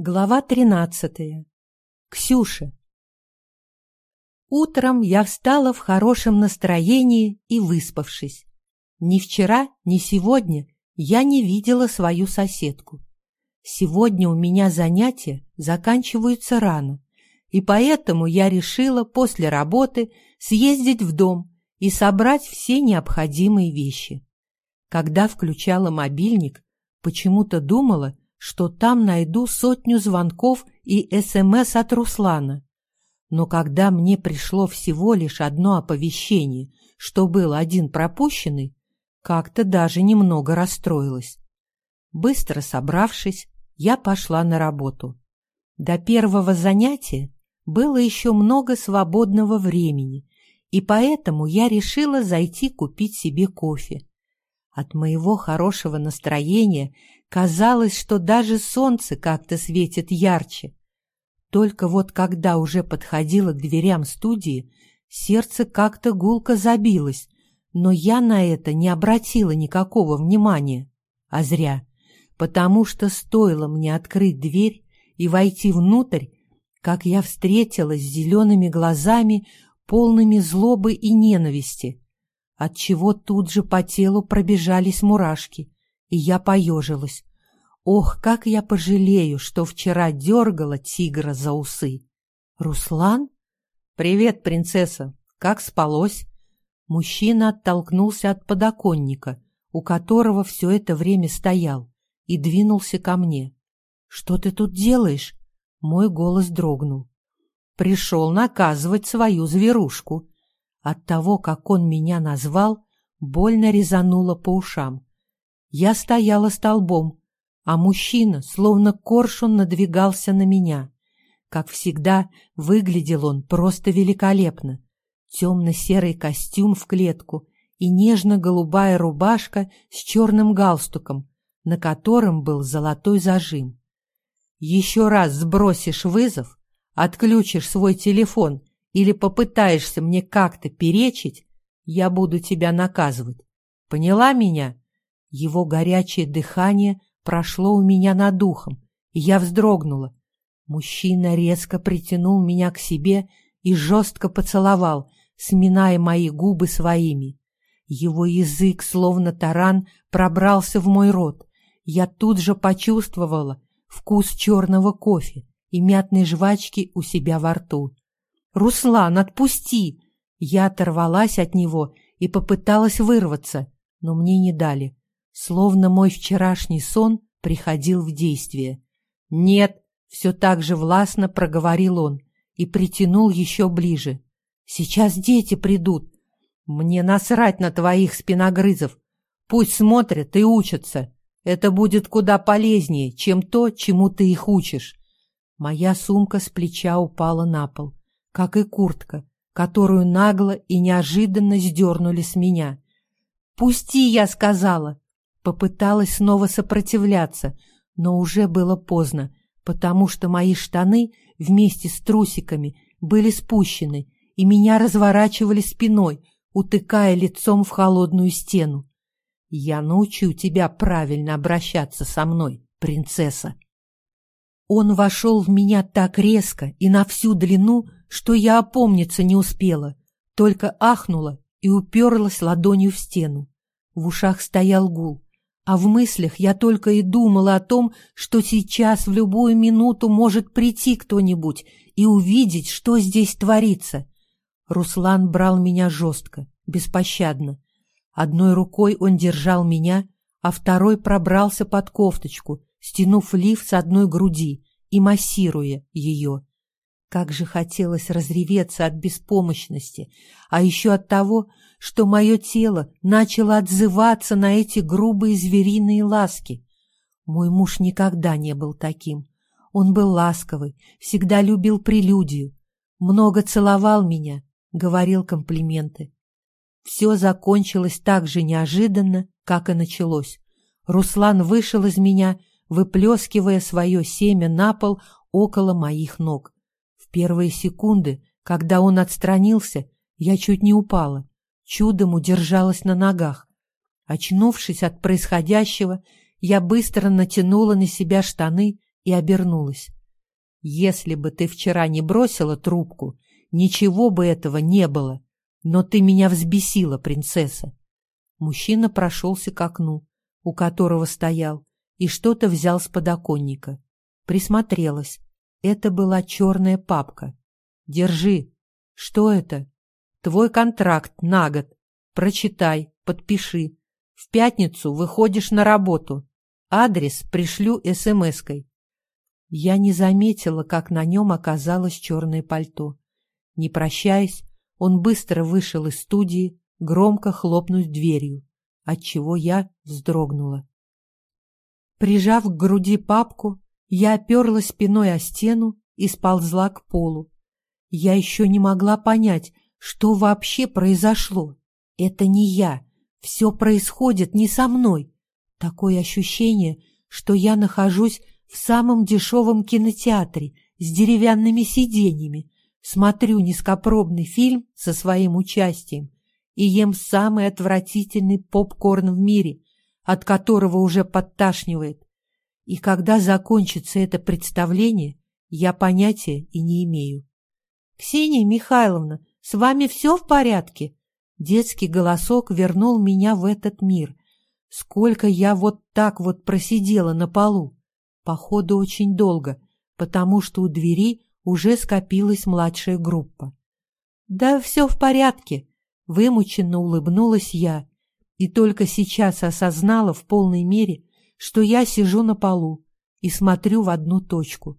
Глава тринадцатая. Ксюша. Утром я встала в хорошем настроении и выспавшись. Ни вчера, ни сегодня я не видела свою соседку. Сегодня у меня занятия заканчиваются рано, и поэтому я решила после работы съездить в дом и собрать все необходимые вещи. Когда включала мобильник, почему-то думала, что там найду сотню звонков и СМС от Руслана. Но когда мне пришло всего лишь одно оповещение, что был один пропущенный, как-то даже немного расстроилась. Быстро собравшись, я пошла на работу. До первого занятия было еще много свободного времени, и поэтому я решила зайти купить себе кофе. От моего хорошего настроения казалось, что даже солнце как-то светит ярче. Только вот когда уже подходила к дверям студии, сердце как-то гулко забилось, но я на это не обратила никакого внимания. А зря, потому что стоило мне открыть дверь и войти внутрь, как я встретилась с зелеными глазами, полными злобы и ненависти отчего тут же по телу пробежались мурашки, и я поежилась. Ох, как я пожалею, что вчера дергала тигра за усы. «Руслан?» «Привет, принцесса! Как спалось?» Мужчина оттолкнулся от подоконника, у которого все это время стоял, и двинулся ко мне. «Что ты тут делаешь?» Мой голос дрогнул. «Пришел наказывать свою зверушку», от того, как он меня назвал, больно резануло по ушам. Я стояла столбом, а мужчина, словно коршун, надвигался на меня. Как всегда, выглядел он просто великолепно. Темно-серый костюм в клетку и нежно-голубая рубашка с черным галстуком, на котором был золотой зажим. Еще раз сбросишь вызов, отключишь свой телефон или попытаешься мне как-то перечить, я буду тебя наказывать. Поняла меня? Его горячее дыхание прошло у меня над духом, и я вздрогнула. Мужчина резко притянул меня к себе и жестко поцеловал, сминая мои губы своими. Его язык, словно таран, пробрался в мой рот. Я тут же почувствовала вкус черного кофе и мятной жвачки у себя во рту. «Руслан, отпусти!» Я оторвалась от него и попыталась вырваться, но мне не дали. Словно мой вчерашний сон приходил в действие. «Нет!» — все так же властно проговорил он и притянул еще ближе. «Сейчас дети придут. Мне насрать на твоих спиногрызов. Пусть смотрят и учатся. Это будет куда полезнее, чем то, чему ты их учишь». Моя сумка с плеча упала на пол как и куртка, которую нагло и неожиданно сдернули с меня. «Пусти!» — я сказала. Попыталась снова сопротивляться, но уже было поздно, потому что мои штаны вместе с трусиками были спущены, и меня разворачивали спиной, утыкая лицом в холодную стену. «Я научу тебя правильно обращаться со мной, принцесса!» Он вошел в меня так резко и на всю длину, что я опомниться не успела, только ахнула и уперлась ладонью в стену. В ушах стоял гул, а в мыслях я только и думала о том, что сейчас в любую минуту может прийти кто-нибудь и увидеть, что здесь творится. Руслан брал меня жестко, беспощадно. Одной рукой он держал меня, а второй пробрался под кофточку, стянув лиф с одной груди и массируя ее. Как же хотелось разреветься от беспомощности, а еще от того, что мое тело начало отзываться на эти грубые звериные ласки. Мой муж никогда не был таким. Он был ласковый, всегда любил прелюдию, много целовал меня, говорил комплименты. Все закончилось так же неожиданно, как и началось. Руслан вышел из меня, выплескивая свое семя на пол около моих ног. Первые секунды, когда он отстранился, я чуть не упала, чудом удержалась на ногах. Очнувшись от происходящего, я быстро натянула на себя штаны и обернулась. «Если бы ты вчера не бросила трубку, ничего бы этого не было. Но ты меня взбесила, принцесса». Мужчина прошелся к окну, у которого стоял, и что-то взял с подоконника. Присмотрелась. Это была черная папка. «Держи». «Что это?» «Твой контракт на год. Прочитай, подпиши. В пятницу выходишь на работу. Адрес пришлю смс-кой». Я не заметила, как на нем оказалось черное пальто. Не прощаясь, он быстро вышел из студии, громко хлопнув дверью, отчего я вздрогнула. Прижав к груди папку, я оперлась спиной о стену и сползла к полу. Я еще не могла понять, что вообще произошло. Это не я. Все происходит не со мной. Такое ощущение, что я нахожусь в самом дешевом кинотеатре с деревянными сиденьями, смотрю низкопробный фильм со своим участием и ем самый отвратительный попкорн в мире, от которого уже подташнивает. И когда закончится это представление, я понятия и не имею. «Ксения Михайловна, с вами все в порядке?» Детский голосок вернул меня в этот мир. Сколько я вот так вот просидела на полу. Походу, очень долго, потому что у двери уже скопилась младшая группа. «Да все в порядке», — вымученно улыбнулась я, и только сейчас осознала в полной мере, что я сижу на полу и смотрю в одну точку.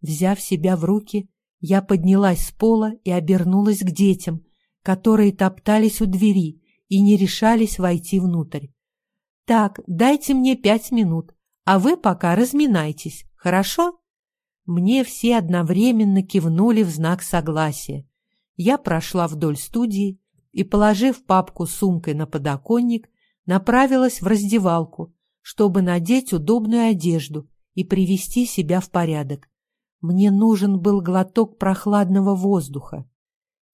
Взяв себя в руки, я поднялась с пола и обернулась к детям, которые топтались у двери и не решались войти внутрь. «Так, дайте мне пять минут, а вы пока разминайтесь, хорошо?» Мне все одновременно кивнули в знак согласия. Я прошла вдоль студии и, положив папку с сумкой на подоконник, направилась в раздевалку, чтобы надеть удобную одежду и привести себя в порядок. Мне нужен был глоток прохладного воздуха.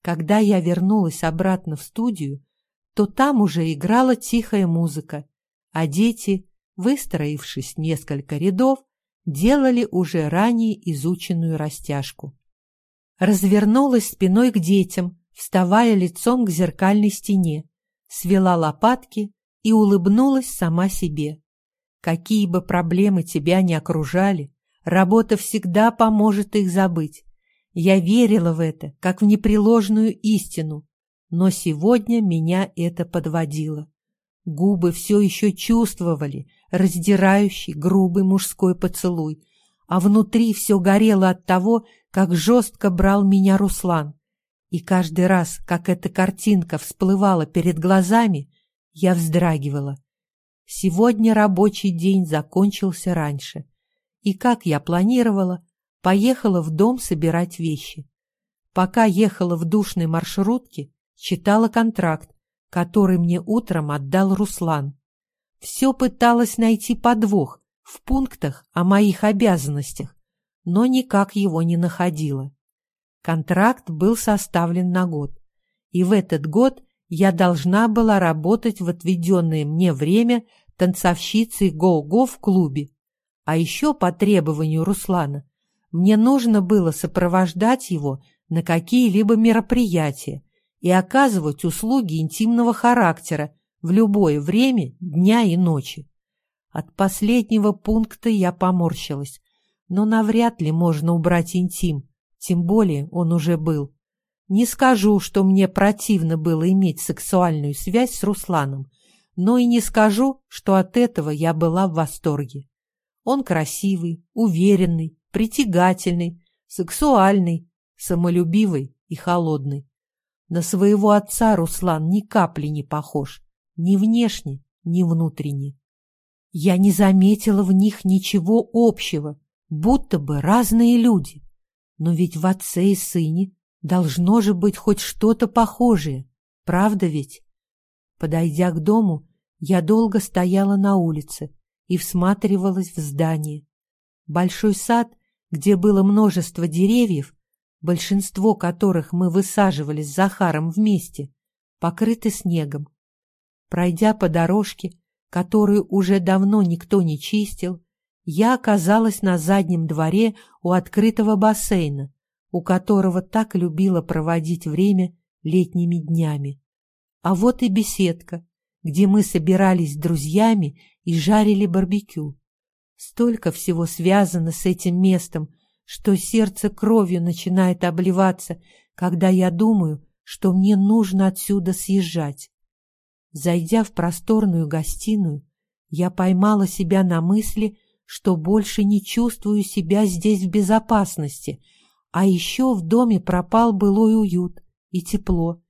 Когда я вернулась обратно в студию, то там уже играла тихая музыка, а дети, выстроившись несколько рядов, делали уже ранее изученную растяжку. Развернулась спиной к детям, вставая лицом к зеркальной стене, свела лопатки и улыбнулась сама себе. Какие бы проблемы тебя ни окружали, работа всегда поможет их забыть. Я верила в это, как в непреложную истину, но сегодня меня это подводило. Губы все еще чувствовали раздирающий, грубый мужской поцелуй, а внутри все горело от того, как жестко брал меня Руслан. И каждый раз, как эта картинка всплывала перед глазами, я вздрагивала. Сегодня рабочий день закончился раньше, и, как я планировала, поехала в дом собирать вещи. Пока ехала в душной маршрутке, читала контракт, который мне утром отдал Руслан. Все пыталась найти подвох в пунктах о моих обязанностях, но никак его не находила. Контракт был составлен на год, и в этот год я должна была работать в отведенное мне время танцовщицей го-го в клубе. А еще по требованию Руслана мне нужно было сопровождать его на какие-либо мероприятия и оказывать услуги интимного характера в любое время дня и ночи. От последнего пункта я поморщилась, но навряд ли можно убрать интим, тем более он уже был. Не скажу, что мне противно было иметь сексуальную связь с Русланом, но и не скажу, что от этого я была в восторге. Он красивый, уверенный, притягательный, сексуальный, самолюбивый и холодный. На своего отца Руслан ни капли не похож, ни внешне, ни внутренне. Я не заметила в них ничего общего, будто бы разные люди. Но ведь в отце и сыне должно же быть хоть что-то похожее, правда ведь? Подойдя к дому, я долго стояла на улице и всматривалась в здание. Большой сад где было множество деревьев, большинство которых мы высаживали с Захаром вместе, покрыты снегом. Пройдя по дорожке, которую уже давно никто не чистил, я оказалась на заднем дворе у открытого бассейна, у которого так любила проводить время летними днями. А вот и беседка, где мы собирались с друзьями и жарили барбекю. Столько всего связано с этим местом, что сердце кровью начинает обливаться, когда я думаю, что мне нужно отсюда съезжать. Зайдя в просторную гостиную, я поймала себя на мысли, что больше не чувствую себя здесь в безопасности, а еще в доме пропал былой уют и тепло,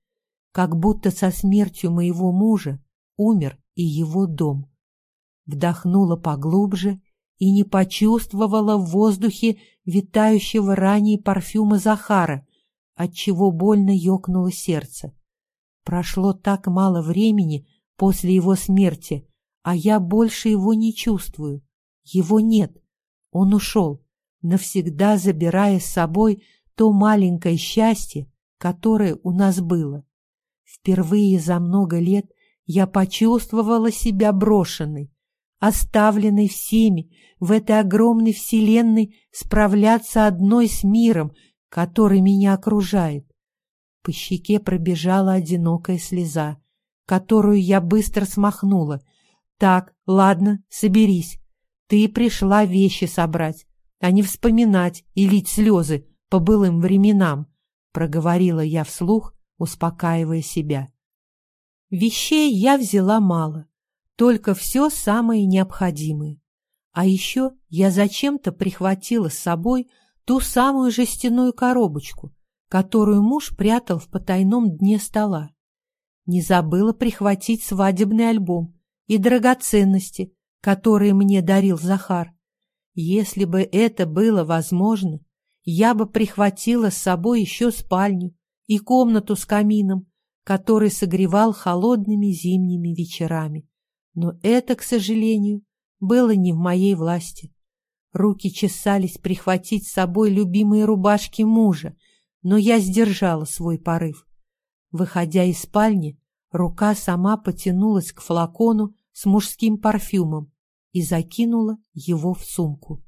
как будто со смертью моего мужа умер и его дом. Вдохнула поглубже и не почувствовала в воздухе витающего ранее парфюма Захара, отчего больно ёкнуло сердце. Прошло так мало времени после его смерти, а я больше его не чувствую. Его нет. Он ушел, навсегда забирая с собой то маленькое счастье, которое у нас было. Впервые за много лет я почувствовала себя брошенной, оставленной всеми в этой огромной вселенной справляться одной с миром, который меня окружает. По щеке пробежала одинокая слеза, которую я быстро смахнула. «Так, ладно, соберись. Ты пришла вещи собрать, а не вспоминать и лить слезы по былым временам», — проговорила я вслух, успокаивая себя. Вещей я взяла мало, только все самое необходимое. А еще я зачем-то прихватила с собой ту самую жестяную коробочку, которую муж прятал в потайном дне стола. Не забыла прихватить свадебный альбом и драгоценности, которые мне дарил Захар. Если бы это было возможно, я бы прихватила с собой еще спальню и комнату с камином, который согревал холодными зимними вечерами. Но это, к сожалению, было не в моей власти. Руки чесались прихватить с собой любимые рубашки мужа, но я сдержала свой порыв. Выходя из спальни, рука сама потянулась к флакону с мужским парфюмом и закинула его в сумку.